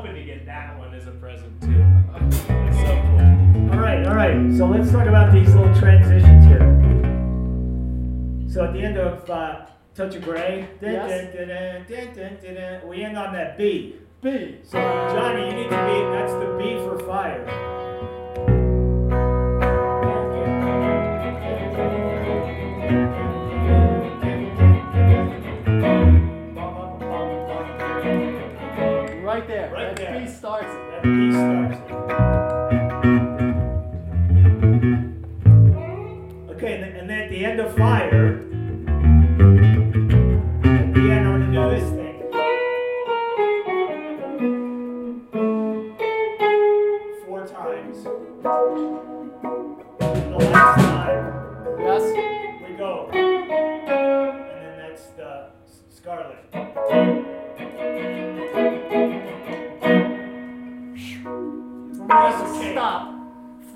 hoping to get that one as a present too. At some point. All right, all right. So let's talk about these little transitions here. So at the end of uh, Touch of Grey, Yes. we end on that B. B. So Johnny, you need to be. That's the B for fire. Okay, and then, and then at the end of fire, at the end, I'm gonna do this thing. Four times. The last time Yes. we go, and then that's the Scarlet.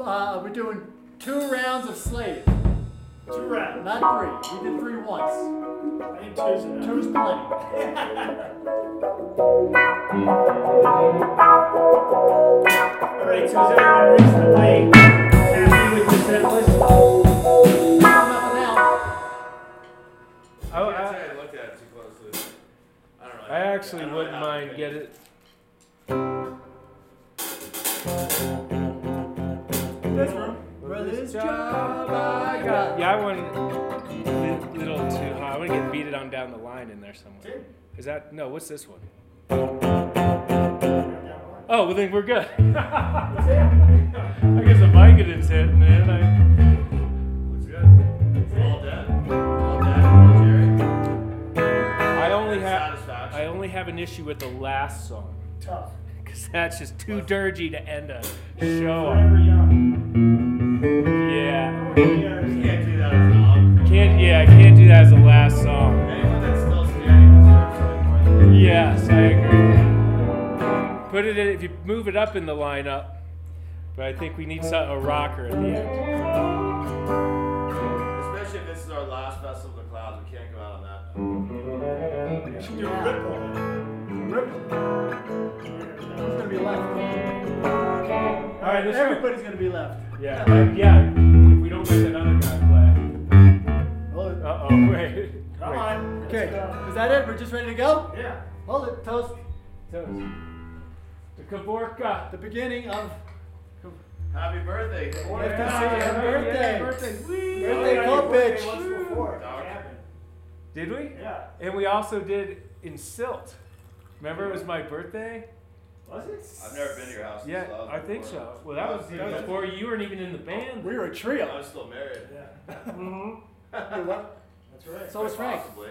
Uh, we're doing two rounds of Slave. Two rounds. Not three. We did three once. I think two's enough. Two's plenty. All right, so is everyone reasonably happy with the set list? Come up now. I, I I, say I looked at it too closely. I don't know. I actually don't wouldn't really mind to get it. This room. For this job I got. Yeah, I went a little too high. I want to get beat it on down the line in there somewhere. Is that no? What's this one? Oh, well then we're good. I guess the Vicodin's hit, man. I, Looks good. All dead. All dead. Jerry. I only have I only have an issue with the last song Tough. because that's just too dirgy to end a show. On. Forever young. Yeah, can't do that as an encore. can't yeah I can't do that as the last song. Anyone that's still standing deserves something more than that. Yes, I agree. Put it in, if you move it up in the lineup, but I think we need some, a rocker at the end. Especially if this is our last Festival of the Clouds, we can't go out on that. You should do a ripple. Who's gonna be left? All right. Everybody's gonna be left. Yeah, uh, yeah. If we don't make another guy play. Well, Uh oh, wait. Come Wait. on. okay. Is that it? We're just ready to go? Yeah. Hold it. Toast. Toast. The Kavorka. The beginning of Happy birthday. Nice to. Yeah, Happy birthday. yeah, birthday. Whee! Birthday yeah, call your birthday once before. Did we? Yeah. And we also did in Silt. Remember, it was my birthday. Was it? I've never been to your house. in Yeah, Slough I think so. Well, that was, that was before you weren't even in the band. we were a I trio. I was still married. Yeah. mm-hmm. That's right. So was Frank. Possibly.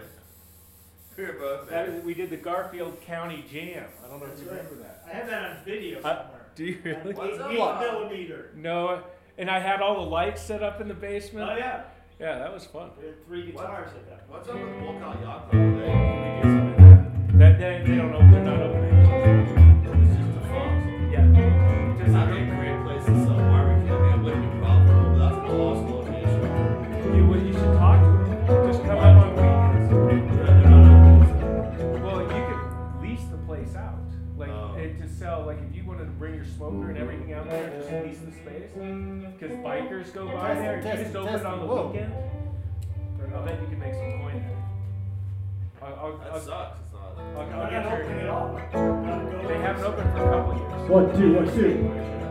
We were both That we did the Garfield County Jam. I don't know That's if you right. remember that. I have that on video Uh, somewhere. Do you really? What's up, Eight millimeter. No, and I had all the lights set up in the basement. Oh yeah. Yeah, that was fun. We had three guitars at that. What's up with Wolcott Yacht Club? They, can we do something That they, they don't open. They're not opening. Smoker and everything out there, just lease the space. Because bikers go by Test there. test you just it, open it on the Whoa. weekend. I bet you can make some coin there. I'll, I'll, That I'll, sucks. It's not. I'll, No, I'll not get opening your. at all. They haven't opened for a couple years. One, two, one, two.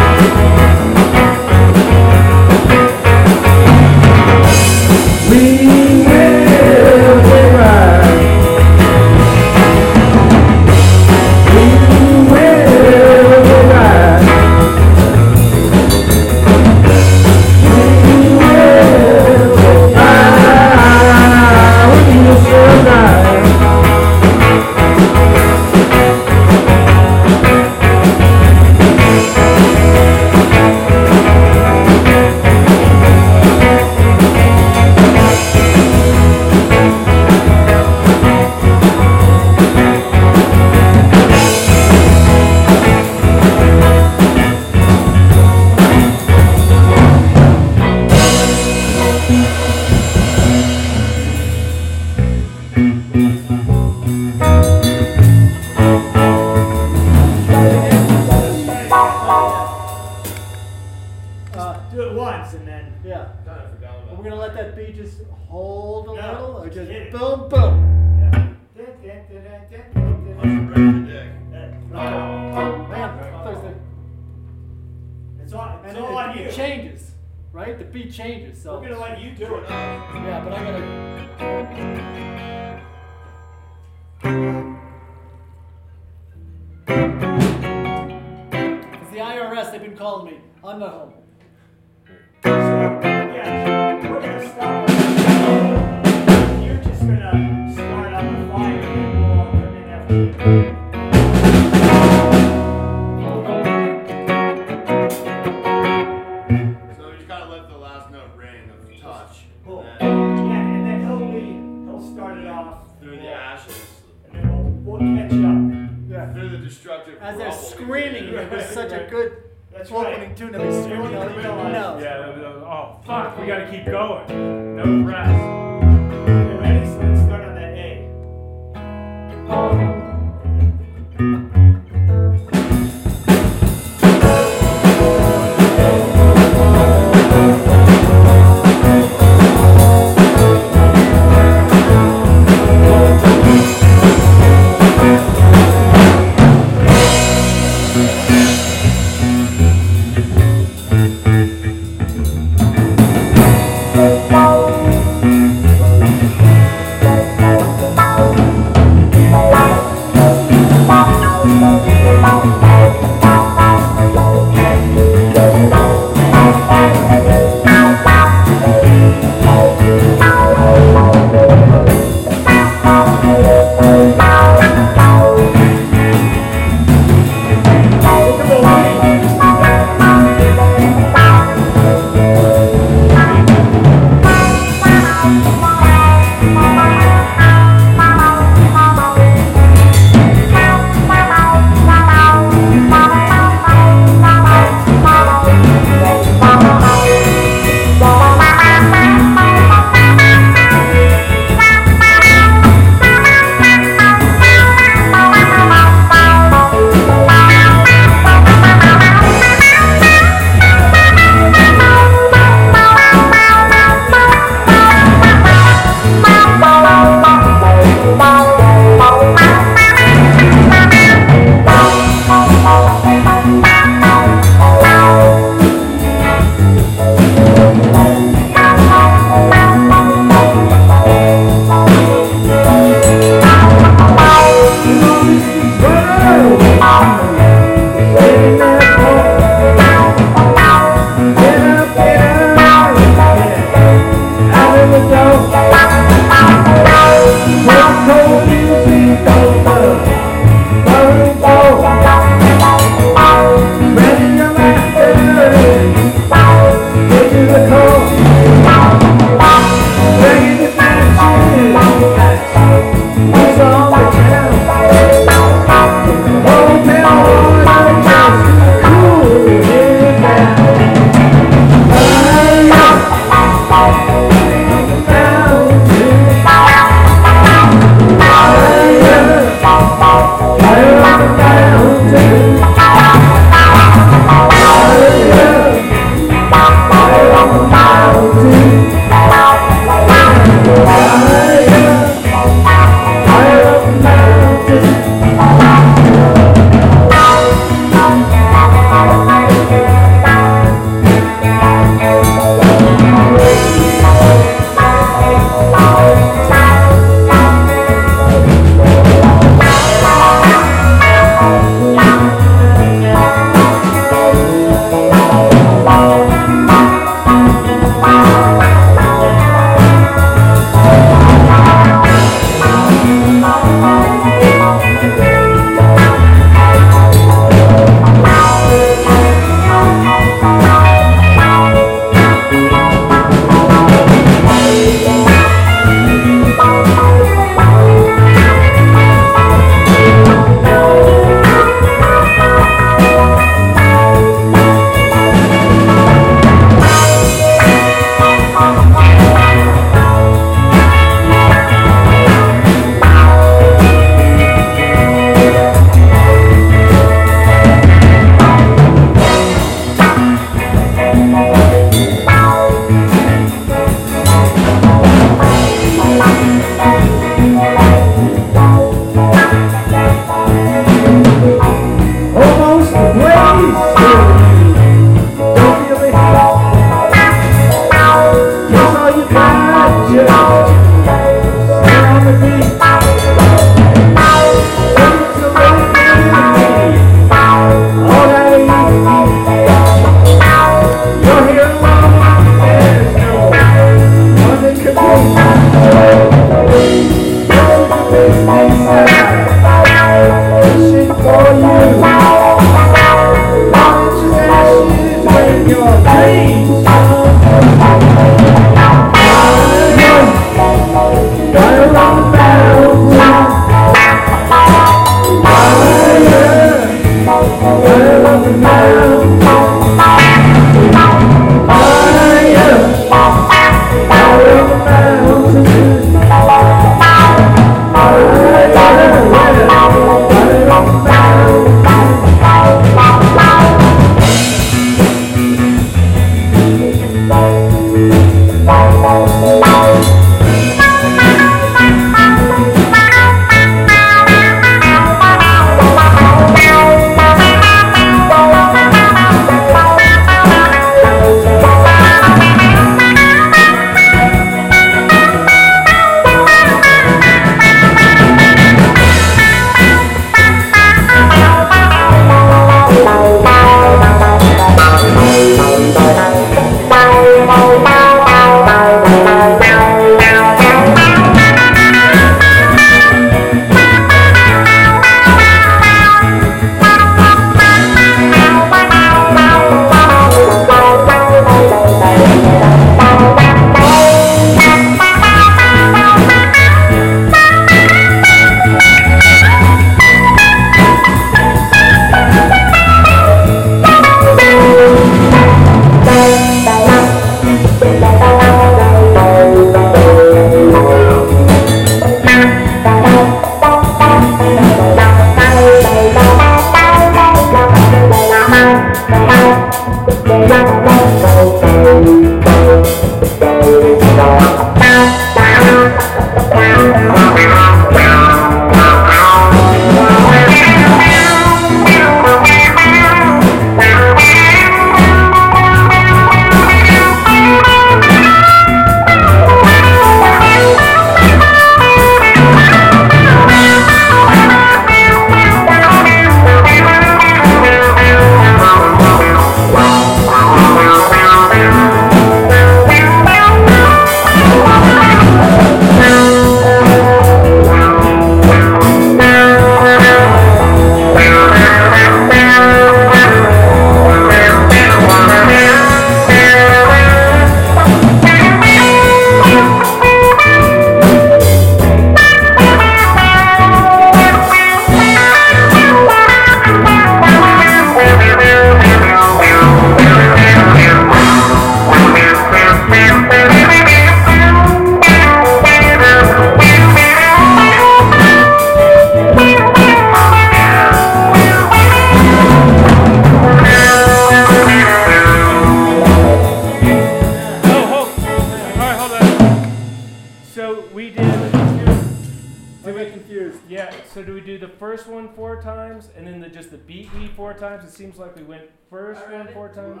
It seems like we went first one four times,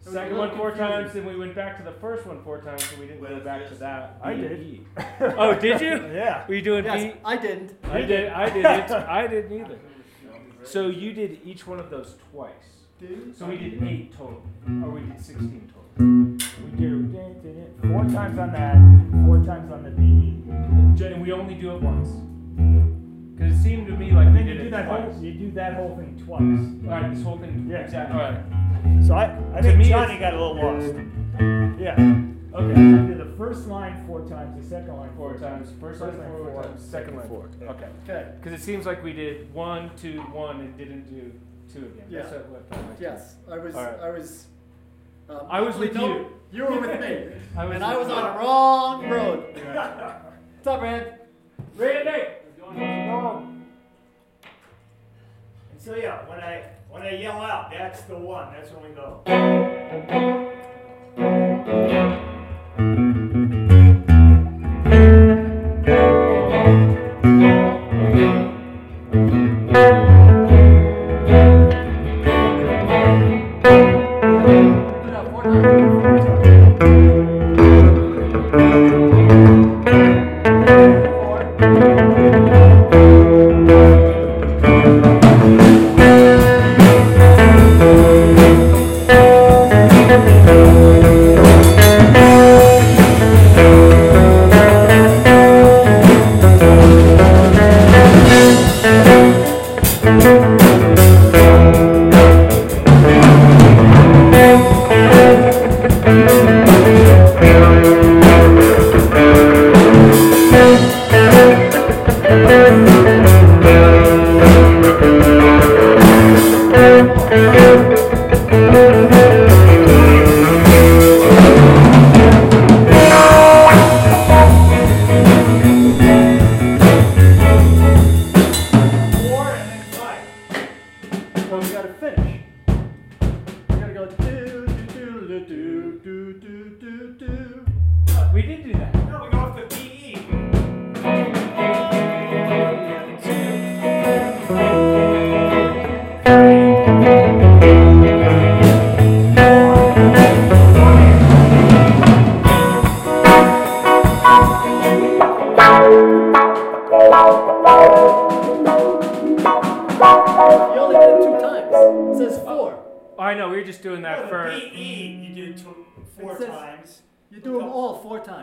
second one four times, then we went back to the first one four times, so we didn't go back to that. I B, did. E. Oh, did you? Yeah. Were you doing Yes, beat? I didn't. I did. I didn't. I didn't either. So you did each one of those twice. So we did eight total, or we did sixteen total. We do four times on that, four times on the BE. J- And we only do it once. Because it seemed to me like And we then you did do it that twice. whole, you do that whole thing twice. All right, this whole thing. Yeah. Exactly. All right. So I, I To think me, Johnny got a little lost. Yeah. Okay, so you do the first line four times, the second line Four times. First line four, times. Second line four. Okay. Okay. Because it seems like we did one, two, one, and didn't do two again. That's Yeah. what- what that Yes, I was. All right. I was. Um, I was with you. You were with me, I was and I was on a wrong road. What's up, Rand? Randy! And so yeah, when I when I yell out, that's the one. That's when we go.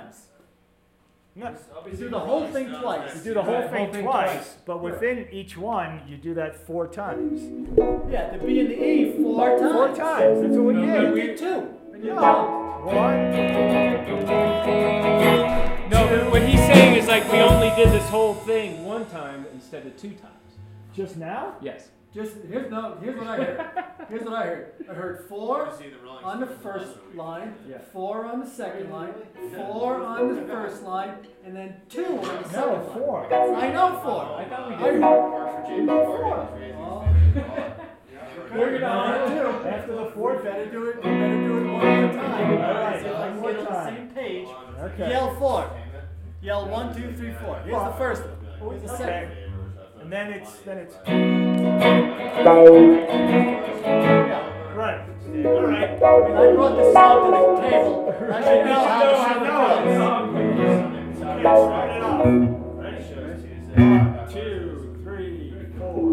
Times. No, You do the whole thing twice. you do the whole thing twice, twice. but within each one, you do that four times. Yeah, the B and the E four times. Four times. That's what we did. no, You did two. And you No. One. No, but what he's saying is like we only did this whole thing one time instead of two times. Just now? Yes. Just here's no. Here's what I heard. Here's what I heard. I heard four You see the Rolling on the first line, Yeah. four on the second line, four on the first line, and then two on the second No, four. I know four. I thought we did. heard Mark for James Morgan, he's raising Oh. his hand. We're gonna After do. After the We fourth. better do it. Better do it one at a time. All right, See if I get on the same page. Okay. Yell four. Yell one, two, three, four. Here's the first one. Oh, here's the second. And then it's then it's Yeah. right. All right. I mean, I brought this song to the table. I should know how to sing the song. Yeah, start it off. Ready? One, two, three, four.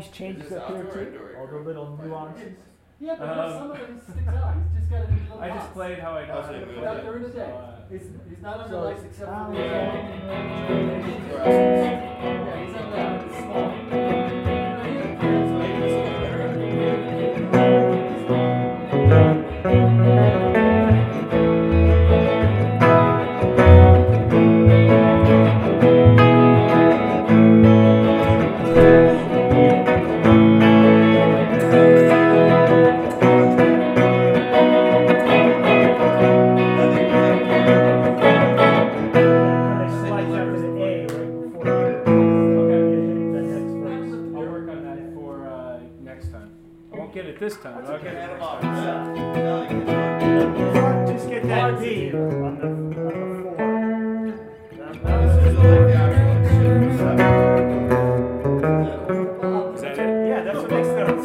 these changes up here too. All the little nuances. Yeah, but um, some of sticks out. He's just got to little I box. just played how I got it. Without during the day. He's, uh, he's not under so, lights except for. Yeah.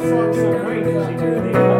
songs so great that do the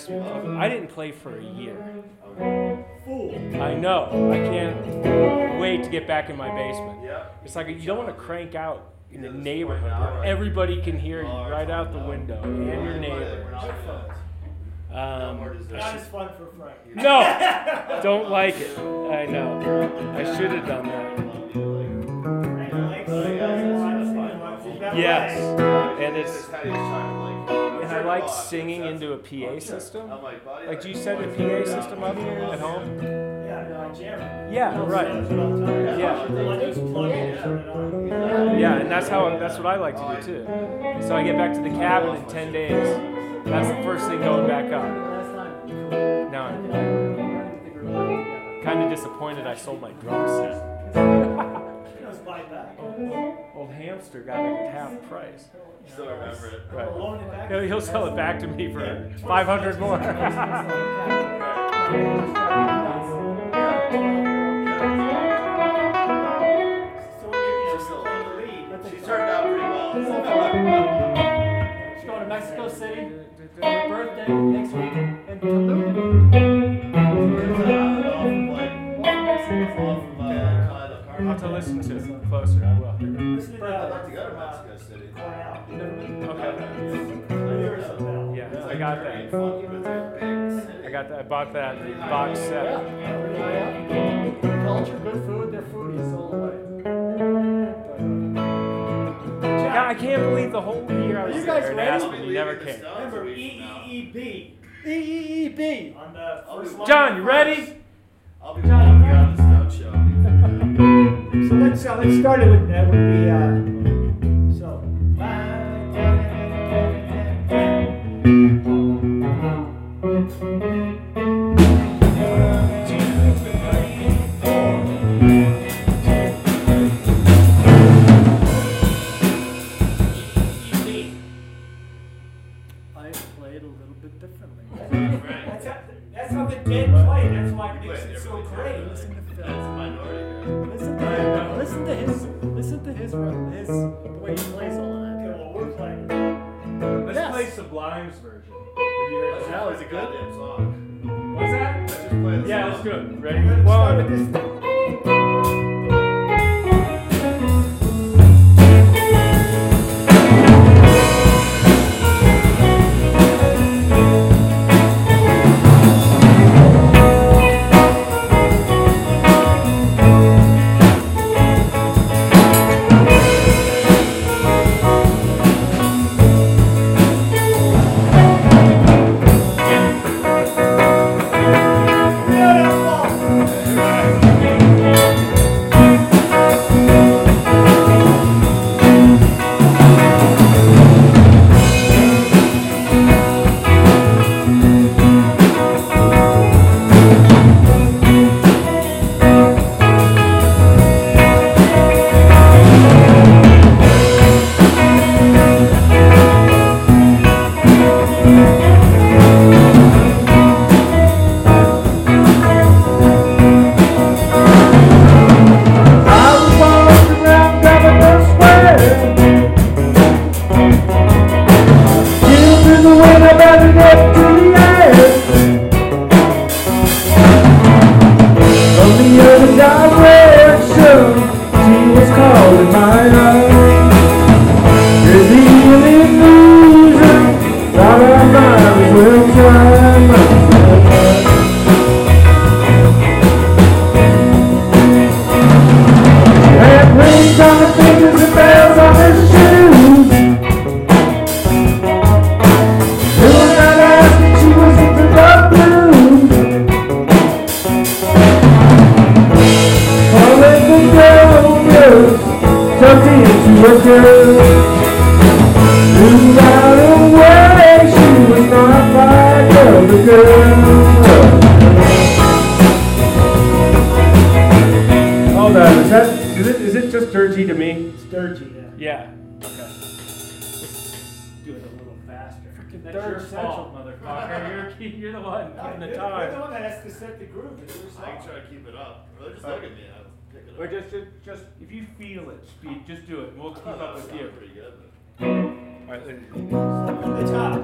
it's so nice. to be playing. I didn't play for a year. Fool. I know. I can't wait to get back in my basement. Yeah. It's like you don't want to crank out in the neighborhood where everybody can hear you right out the window and your neighbor. Um, Not as fun for Frank. no, don't like it. I know. I should have done that. Frank likes. Yes, like singing into a PA system. Like, do you set a PA system up here at home? Yeah, no, Jeremy. Yeah, right. Yeah. Just plug it and turn it on. Yeah, and that's how that's what I like to do too. So I get back to the cabin in ten days. That's the first thing going back up. Now I'm kind of disappointed I sold my drum set. Let's buy it back. Old hamster got it at half price. Still remember it. Right. Loan it back. He'll, he'll sell it back to me for 500 more. So when you're still on the lead. She turned out pretty well. She's going to Mexico City for her birthday next week in Tulum. I'll have to listen to it closer. I will. Listen to I'd like to go to Mexico City. Cornell. Okay. Years ago. Yeah, I got that. funky, but it's a big city. I got that. I bought that box set. Good culture, good food, they're foodies all the way. God, I can't believe the whole year I was You guys there in ready? Aspen. You never Leaving came. the Remember. EEEB EEEB. on the first. John, you ready? I'll be walking out of the Stone Show. So let's uh, let's start it with that would be uh Just I try to keep it up. Or just look at me. I'll it up. Or just, just, just if you feel it, speed, just do it. We'll keep up with you. Pretty good. All right, ladies. The top.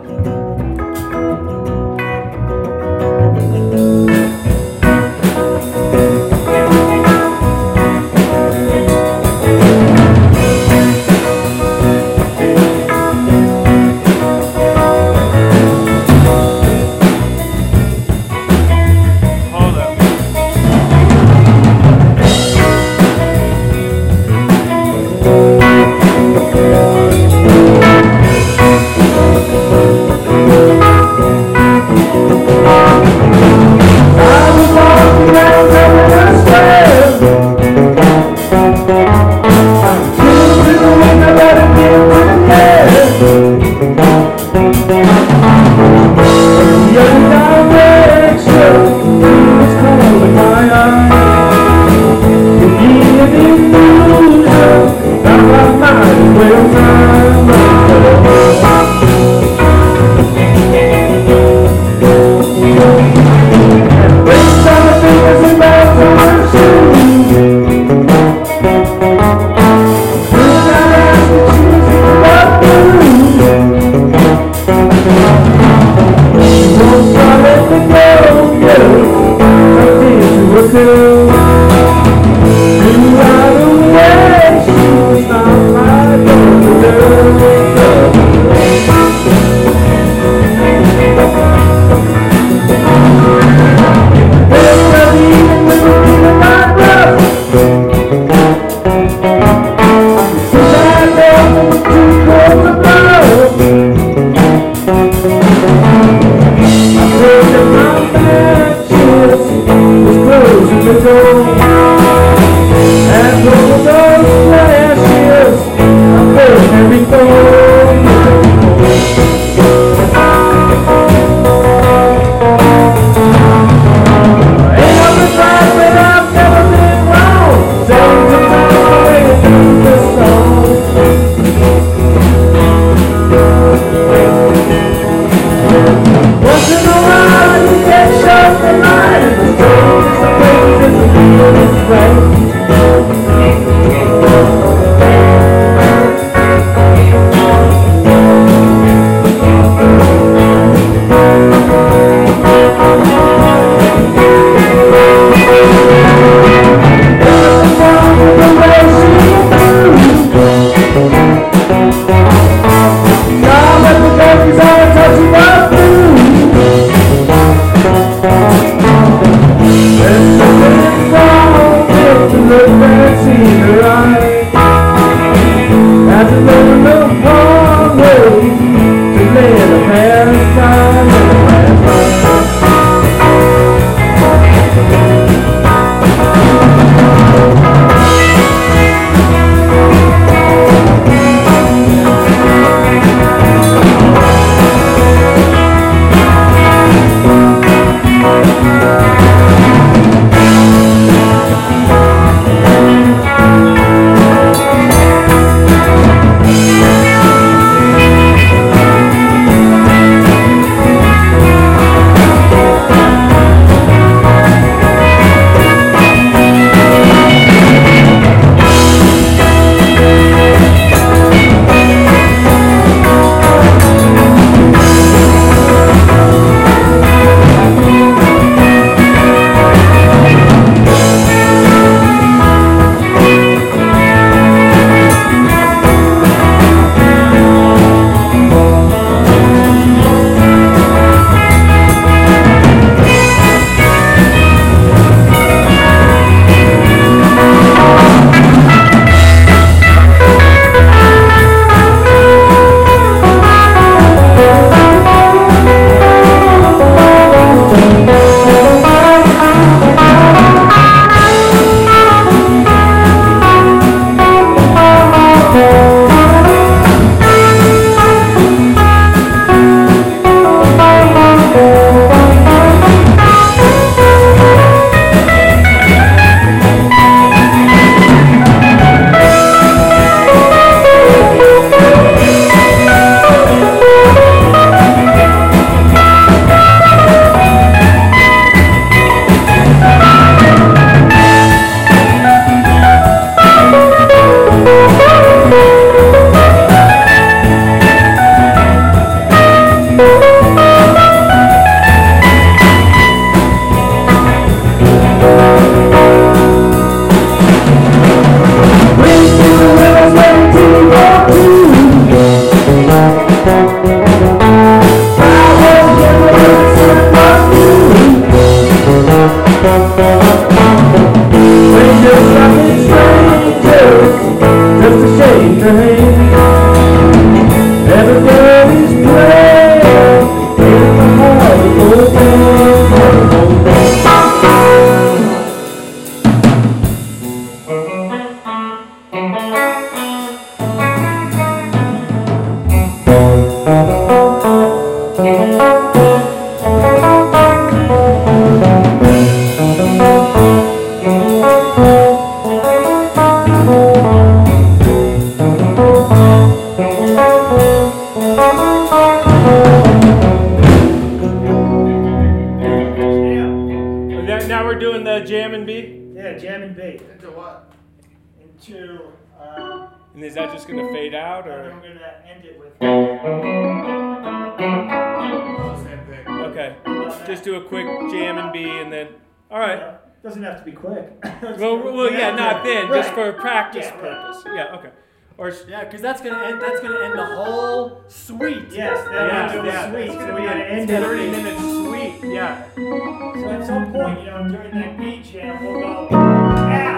have to be quick. well, well, yeah, not then, right. just for practice yeah, purpose. Yeah, okay. Or yeah, because that's gonna end. That's gonna end the whole suite. Yes, that yeah, yeah. suite. It's gonna be an end thirty minute suite. Yeah. So at some point, you know, during that B channel, we'll go. Yeah.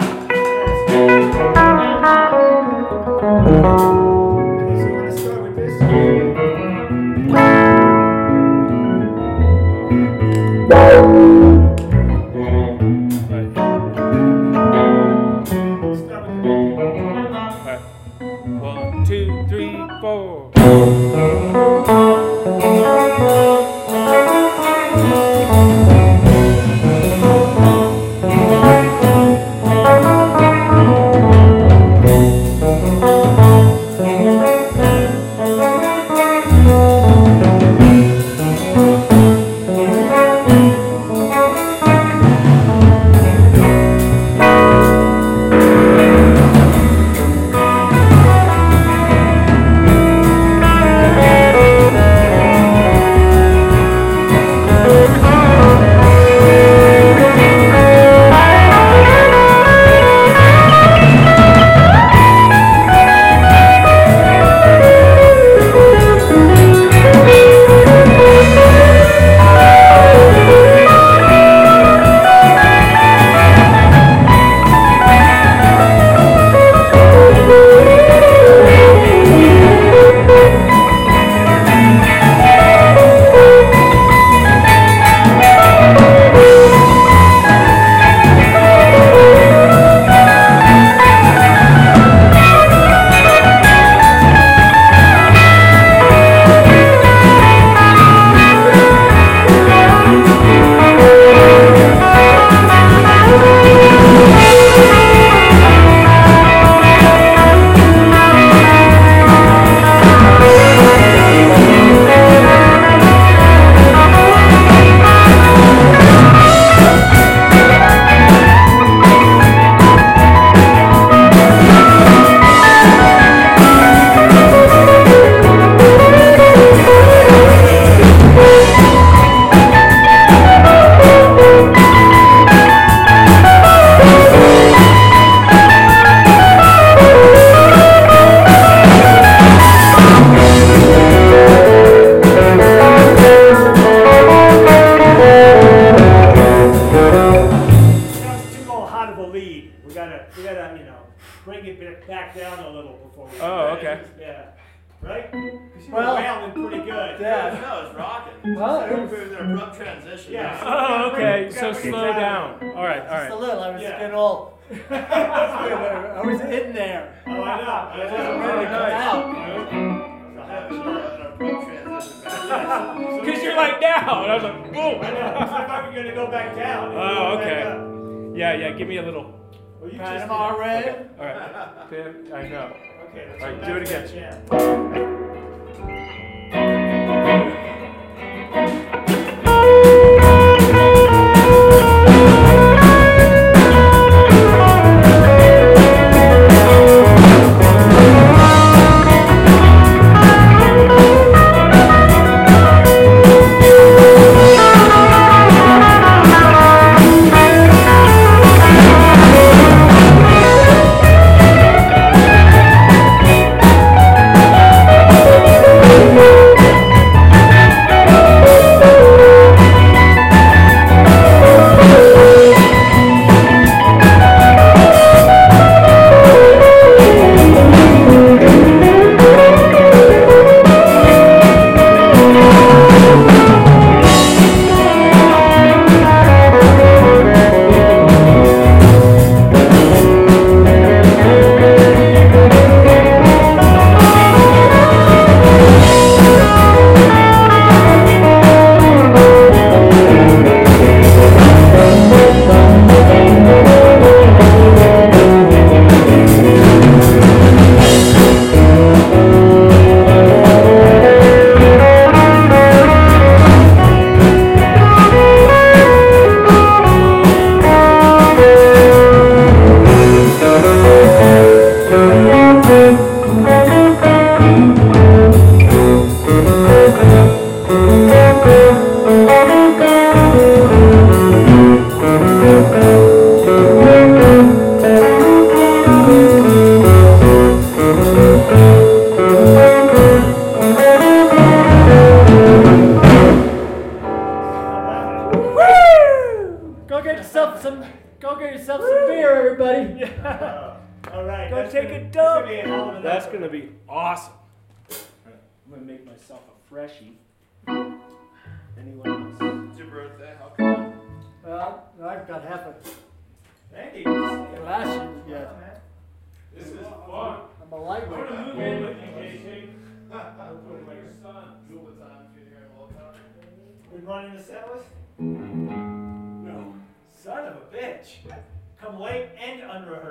So we're gonna start with this.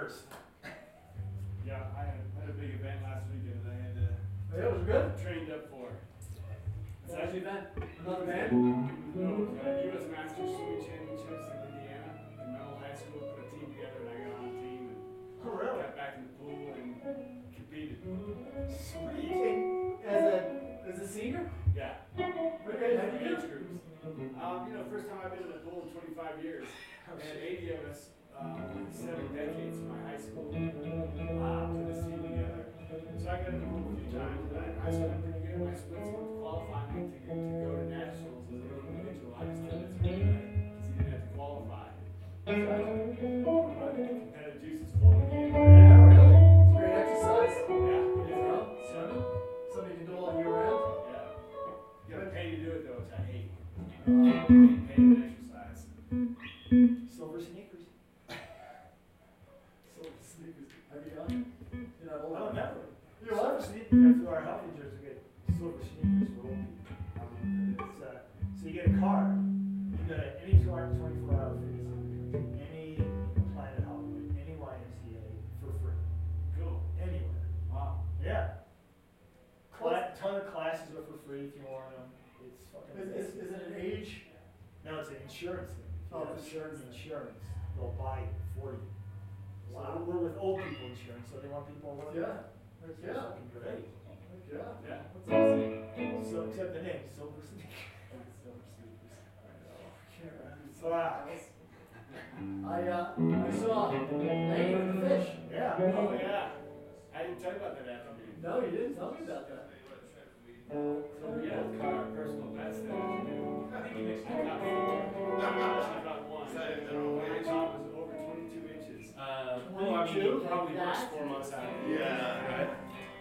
Unrehearsed. Yeah, I had, had a big event last weekend that I had to It was good. trained up for. It's actually been another band. No, uh, U.S. Masters Swimming Championships in Indiana. In my old high school, put a team together, and I got on the team and Oh, really? got back in the pool and competed. Sweet. As a, as a senior? Yeah, Okay, how'd you age do? groups. Um, you know, first time I've been in the pool in 25 years. And 80 of us, um, seven decades in my high school, uh, put this team together. So I got the pool a few times, and I, I swam pretty good. My splits were qualifying to, to go to nationals as an individual. I just did it because he didn't have to qualify. So I was my competitive juices flowing in. Yeah, really. It's a great exercise. Yeah, it is. You know, swimming, something you can do all year round. Yeah. You gotta pay to do it though, which I hate. Pay pay to exercise. Silver sneakers. Silver sneakers. Have you done? You're not I old don't enough. remember. You what? After our health insurance, we get silver sneakers for old people. Um, it's, uh, so you get a card, you go to any two hour, twenty-four hour fitness any Planet Hollywood, any YMCA for free, Cool. anywhere. Wow. Yeah. Cla- ton of classes are for free if you want them. It's fucking. Is, is, is it an age? No, it's an insurance thing. If Oh, insurance. Insurance, they'll buy it for you. So Wow. we're with old people insurance, so they want people working. Yeah. It's Yeah. fucking great. Yeah. Yeah. That's awesome. So except the name, Silver Sneaker. Silver sneakers. Wow. I, uh, I saw Lane with the fish. Yeah. Oh, yeah. I didn't tell you about that afternoon. No, you didn't tell me about that. So we both caught our personal best that. I think he mixed I caught four. She caught one. What I caught was over twenty-two inches. Uh, well, I mean, he probably works four months out. Yeah. Right?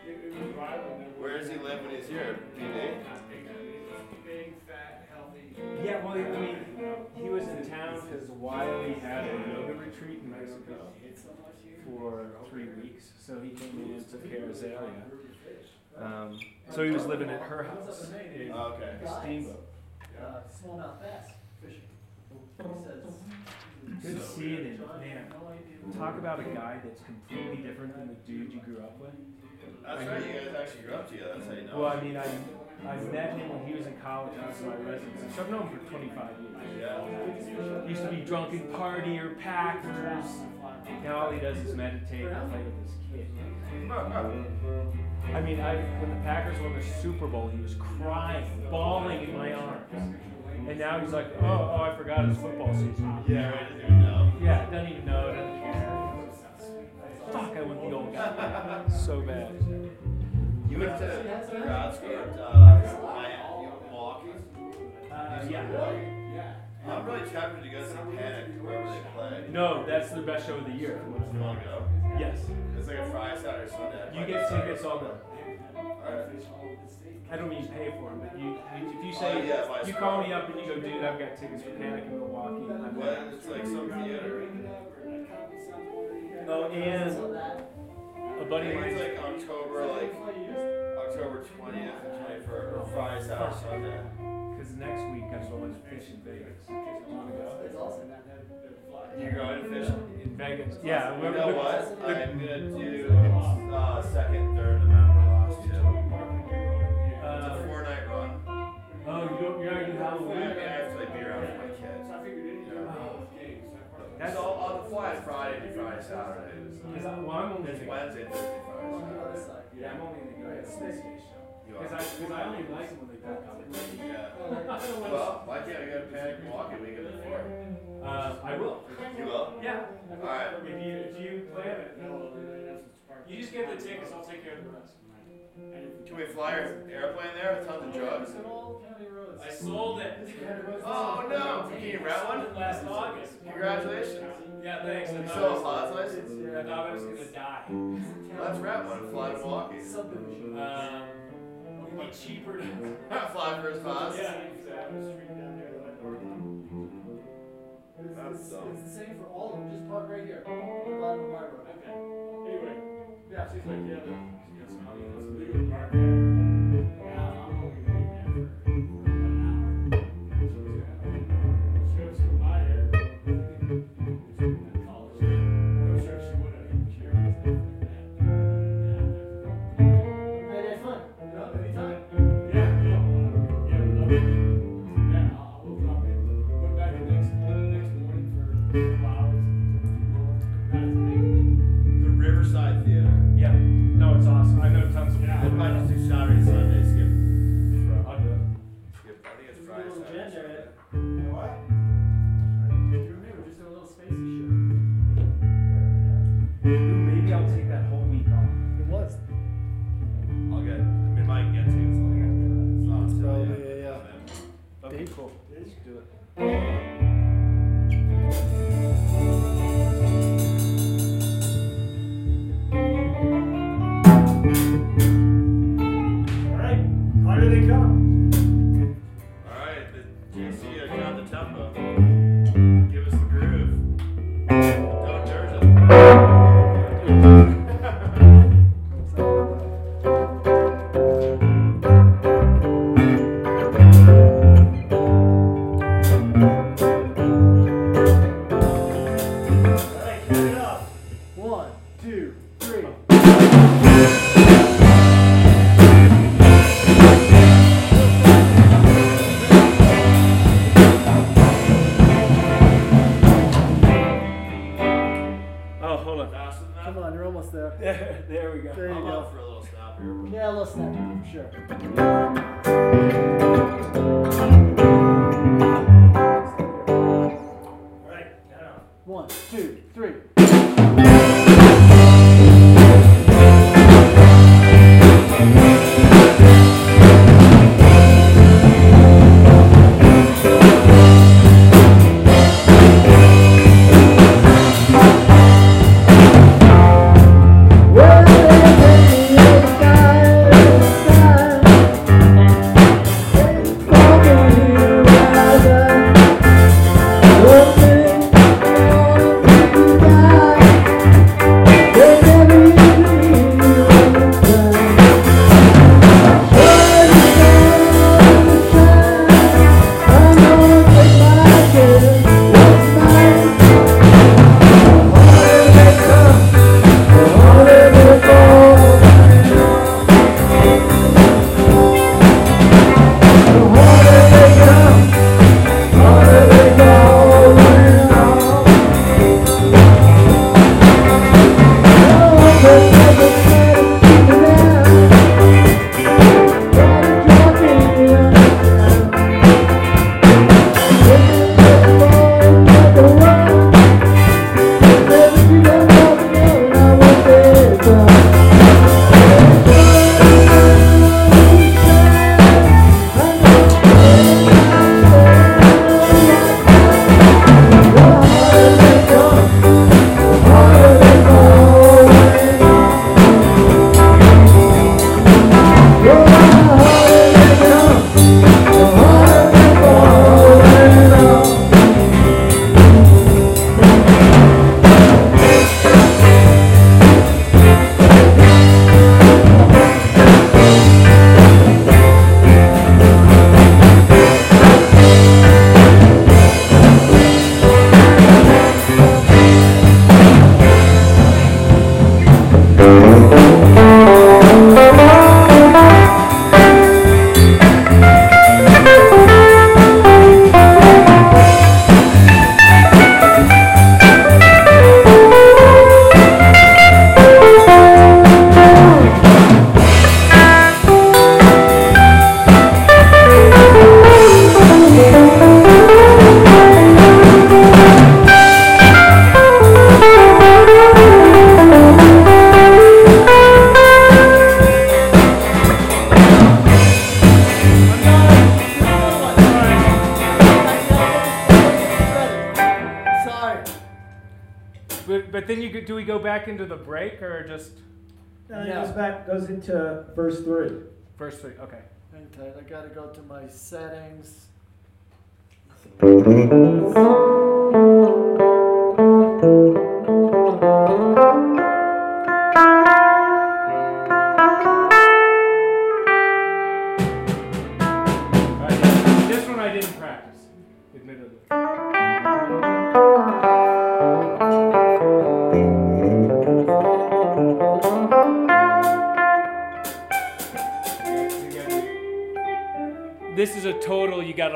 It, it was viral. and then Where does he live when he's here? PD? Big, big, fat, healthy. Yeah, well, I mean, he was in town because Wiley had a yoga retreat in Mexico for three weeks. So he came in and took care of Azalea. Um, so he was living at her house in Okay. Steamboat. Uh, smallmouth bass fishing. He says. Good seeing him, man. Talk about a guy that's completely different than the dude you grew up with. That's right, you guys actually grew up together, that's how you know. Well, I mean, I, I met him when he was in college. He was my resident. So I've known him for 25 years. Yeah. Used to be drunken partier, packers. Now all he does is meditate and play with his kid. I mean, I when the Packers won the Super Bowl, he was crying, bawling in my arms. And now he's like, oh, oh, I forgot it's football season. Yeah, right, doesn't even know. Yeah, doesn't even know, doesn't care. Fuck, I went the old guy. So bad. You went to grad school at, uh, Milwaukee? Uh, yeah. Yeah. I'm really tempted to go see Panic wherever they play. No, that's the best show of the year. You wanna go? Yes. It's like a Friday, Saturday, Sunday. You get tickets all the. Alright. I don't mean pay for them, but you, if you Oh, say, yeah, vice you call me up and you go, dude, I've got tickets for Panic in Milwaukee. I'm When like, it's like some theater. Oh, and a buddy of think it's like October, like October twentieth and twenty-first, or Friday, Saturday, Sunday. Because next week I'm going to fish in Vegas. Do you want to go? That's awesome. You're going to fish? In Vegas. Yeah. You know what? I'm gonna do, uh, second, third November oh, you don't, you're not gonna do I Halloween? mean, I have to like be around with my kids. I figured any of those games. That's all I'll, I'll fly Friday, do Friday, Saturday. Because I, well, I'm only It's gonna, Wednesday, Thursday, On the Friday, other Saturday. side. yeah, I'm only gonna go to the space station. You Because I, are? because I only like it when they back up. Yeah. Well, why can't we go to Panic Milwaukee weekend before? Uh, I will. You will? Yeah. Alright. If you, if you plan it. You just get the tickets, I'll take care of the rest. Can we fly our airplane there with tons of drugs? I sold it. oh no! Can you rent one? Last August. Congratulations. Yeah, thanks. I you sold a pilot's license? I thought I was gonna die. Let's rent one and fly to Milwaukee. Subdivision. Um, would be cheaper to fly first class. Yeah, exactly. It's, it's, the same for all of them. Just park right here. Okay. Anyway. Yeah, she's like, yeah. Hallelujah. goes into verse 3. Verse 3, okay. Hang tight. I got to go to my settings. Mm-hmm.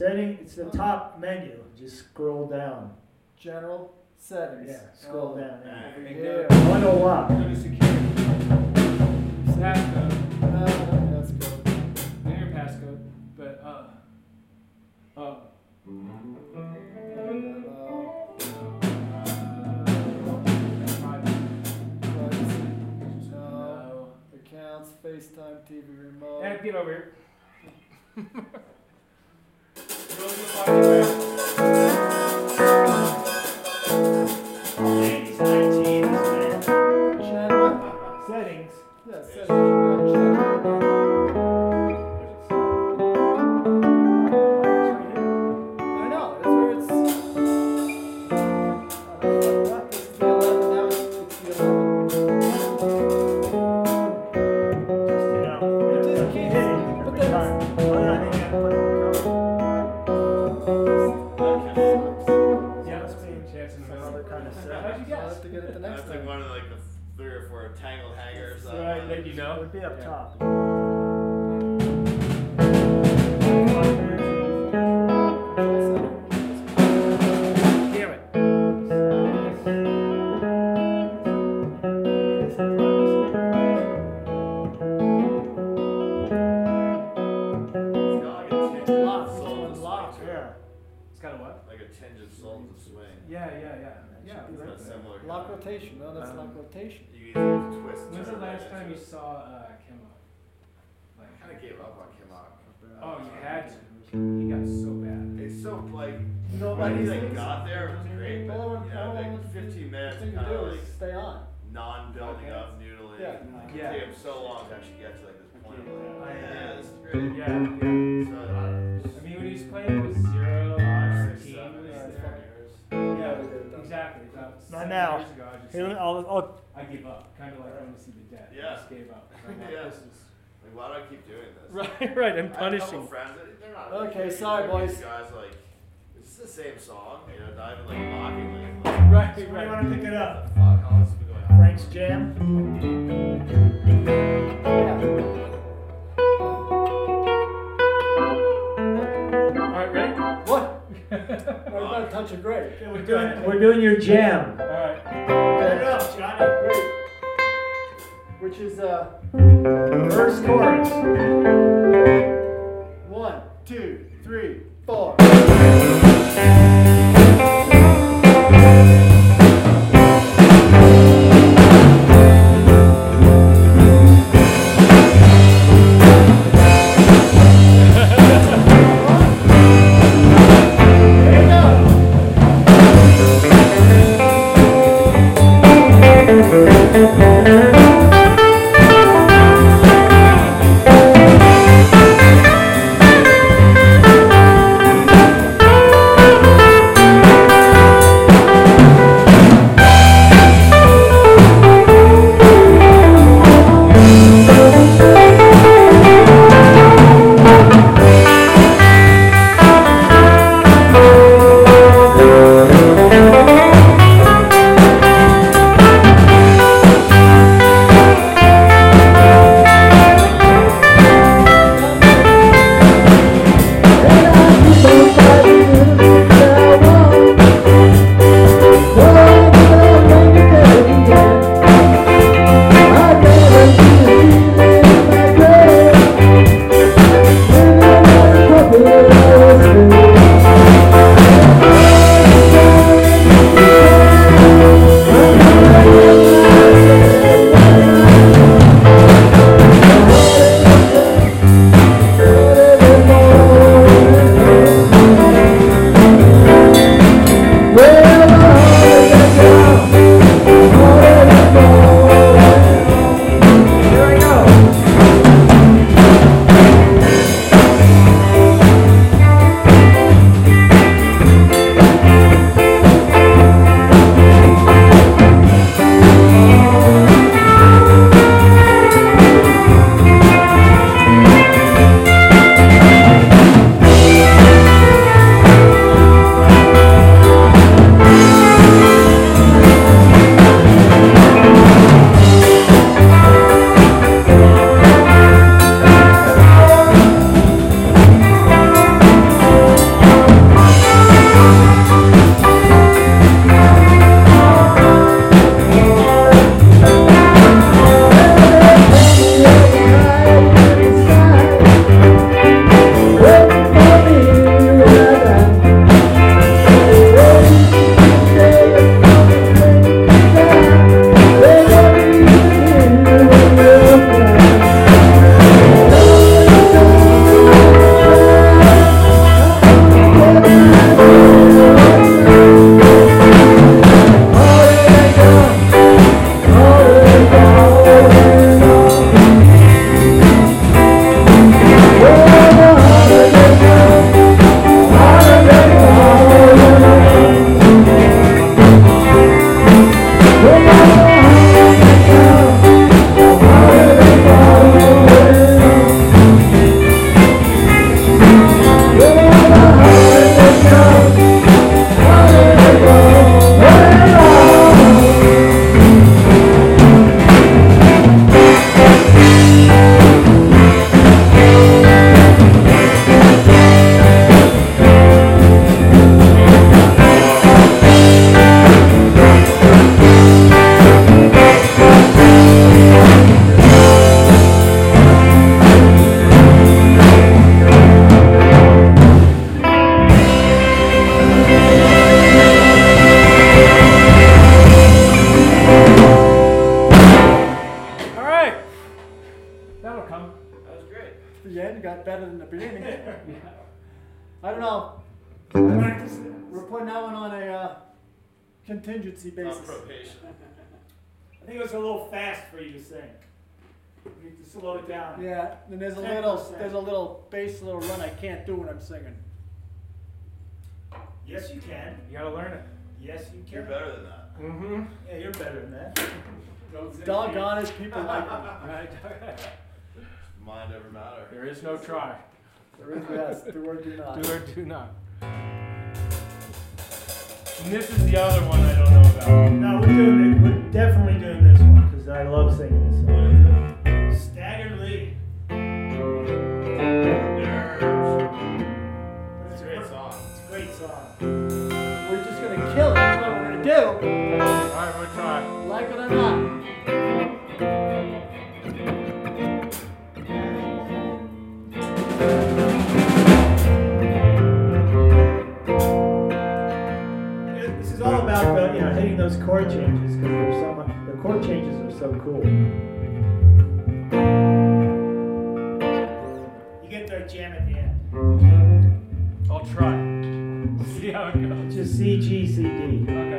Setting, it's the top menu. Just scroll down. General settings. Yeah, scroll oh, down. Yeah. Yeah. yeah. Window up. Go to security. Passcode. No, uh, that's good. Then your passcode, but uh, oh. Accounts, FaceTime, TV remote. And get over here. Thank you. I'll, I'll, i give up. Kind of like I want to see the dead. Yeah. I just gave up. Yeah. Like, why do I keep doing this? Right, right. I'm punishing. friends. They're not. Okay, like, sorry, boys. Guys, like, the same song. You know, I'm like mockingly. Like, right, so right. You want to pick it up? Frank's jam. Yeah. well, not to touch a grape. We're, doing, we're doing your jam. All right. Turn it up, Johnny. Great. Which is uh, first chorus. One, two, three, four. Slow it down. Yeah, and there's a little 10%. there's a little bass little run I can't do when I'm singing. Yes, you can. You gotta learn it. Yes, you can. You're better than that. Mm-hmm. Yeah, you're better than that. Doggone it, people like me. Right. Mind over matter. there is no try. There is yes, do or do not. Do or do not. And this is the other one I don't know about. No, we're doing it. We're definitely doing this one because I love singing this What song. That's what we're gonna do. Alright, we'll try. Like it or not. This is all about the, you know hitting those chord changes because there's so much. The chord changes are so cool. You get their jam at the end. I'll try. See how it goes. Just C G C D.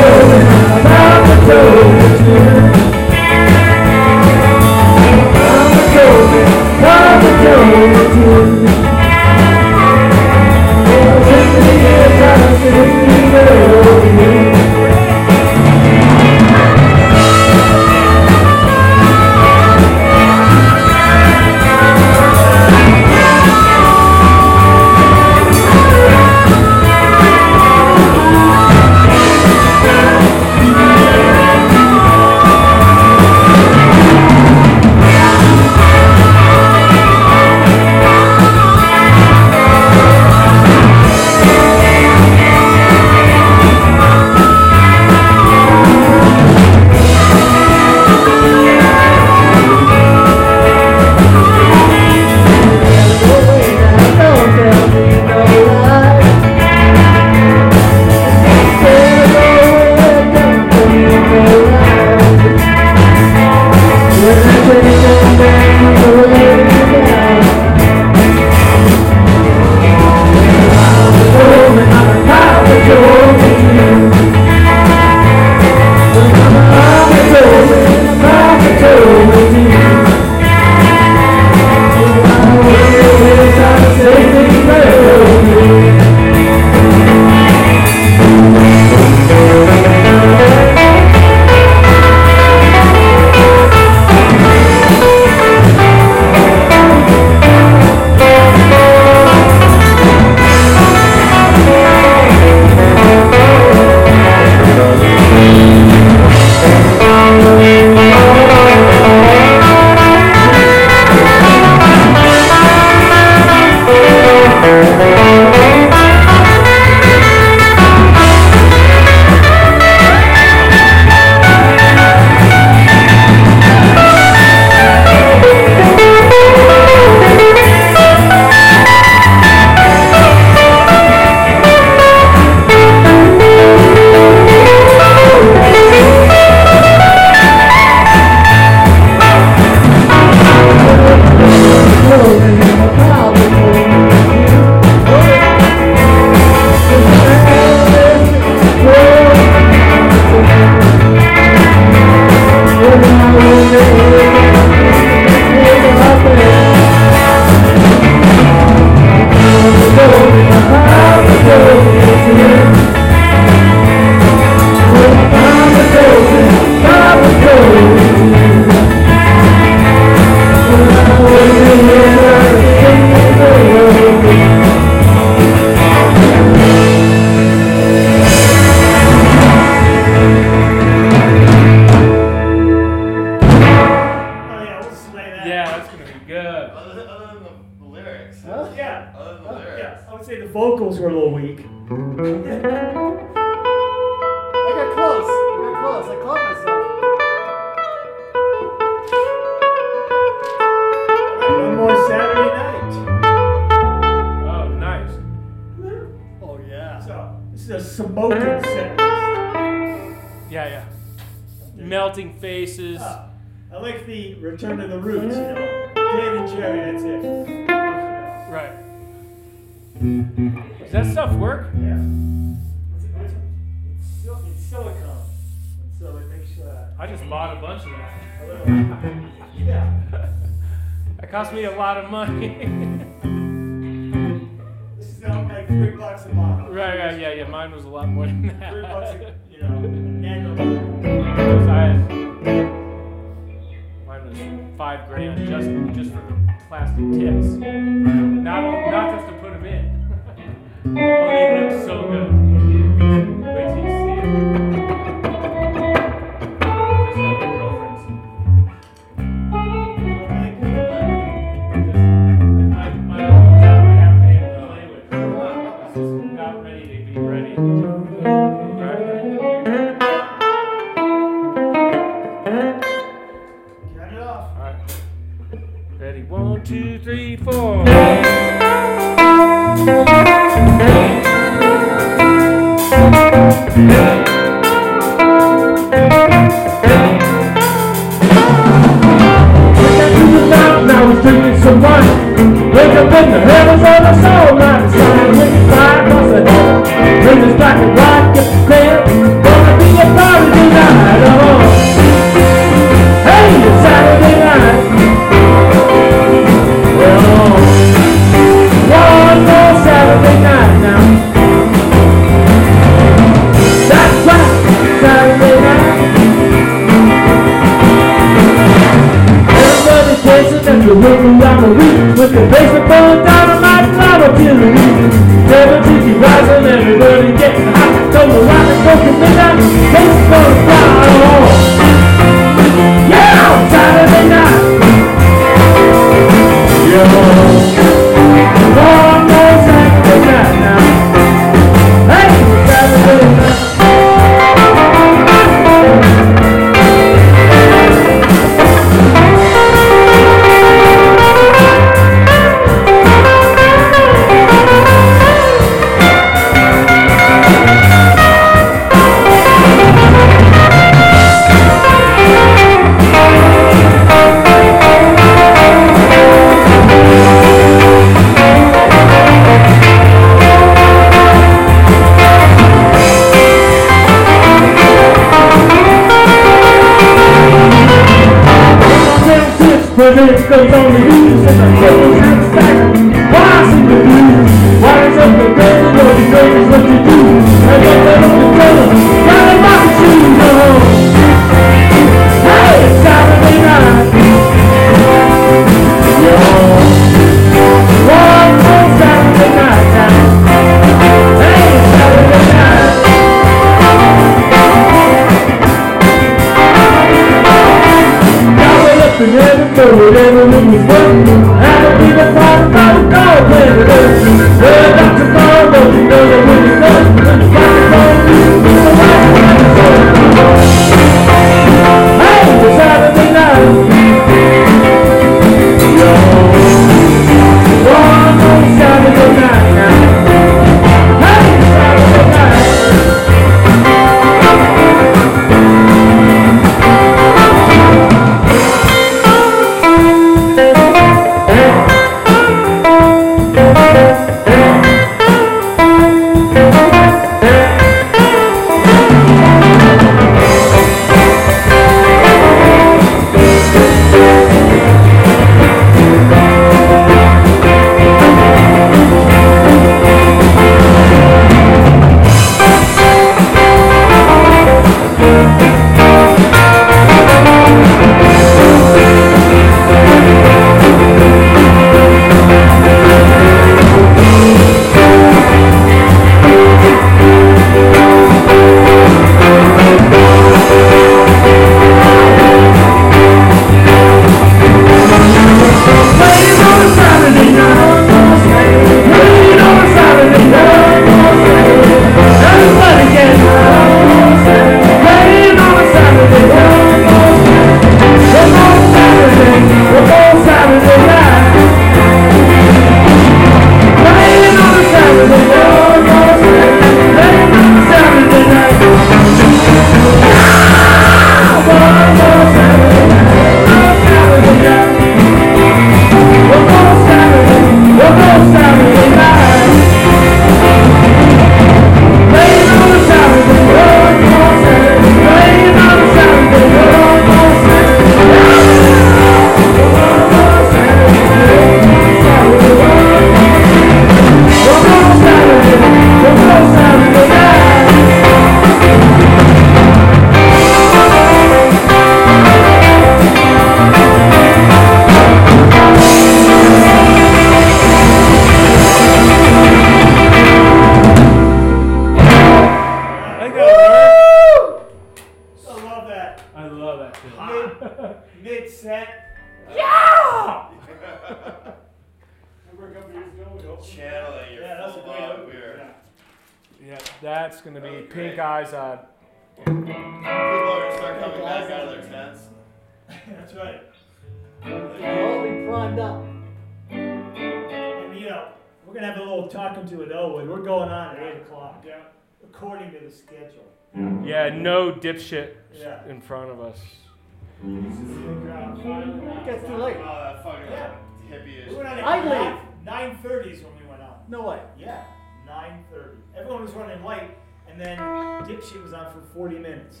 Mm-hmm. It gets too late. Oh, that fucking Yeah. hippie We went on I at leave. nine, nine thirties when we went on. No way. Yeah, nine thirty. Everyone was running late, and then dipshit was on for forty minutes.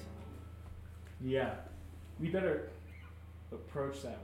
Yeah. We better approach that